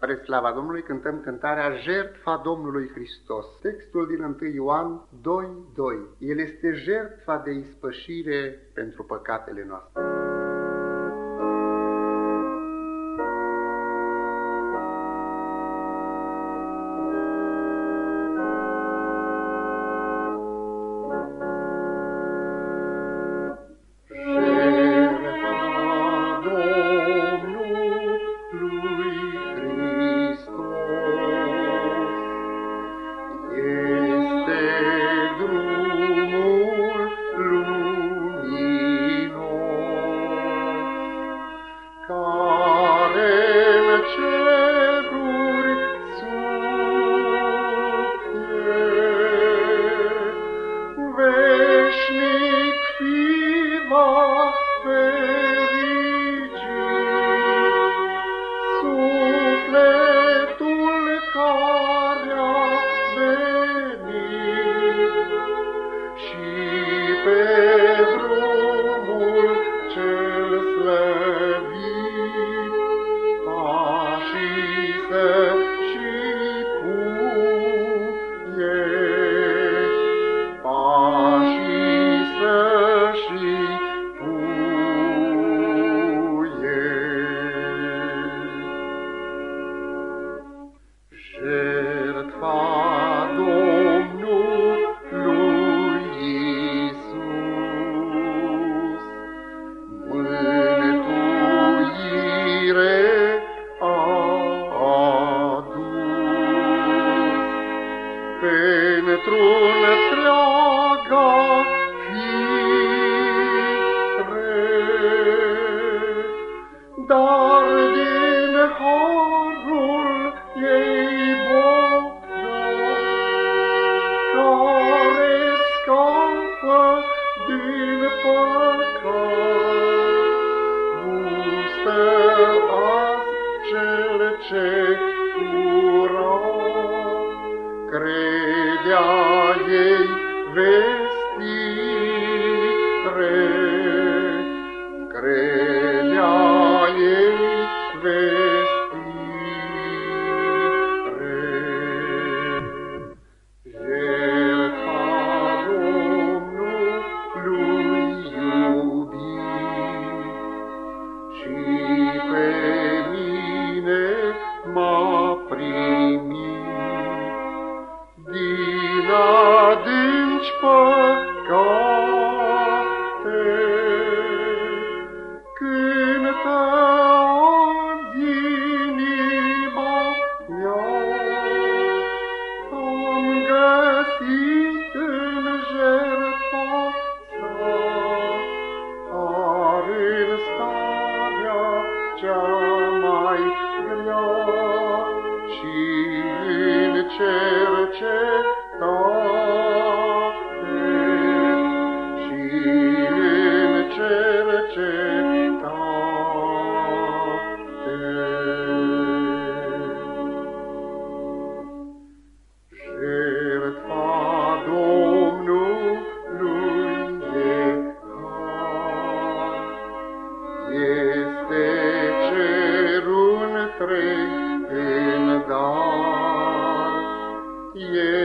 Spre slava Domnului cântăm cântarea Jertfa Domnului Hristos. Textul din 1 Ioan 2.2. El este jertfa de ispășire pentru păcatele noastre. Ce credea ei vestire, credea cercetate și în cercetate. Jertfa Domnului e har, este cerul întreg în dar, e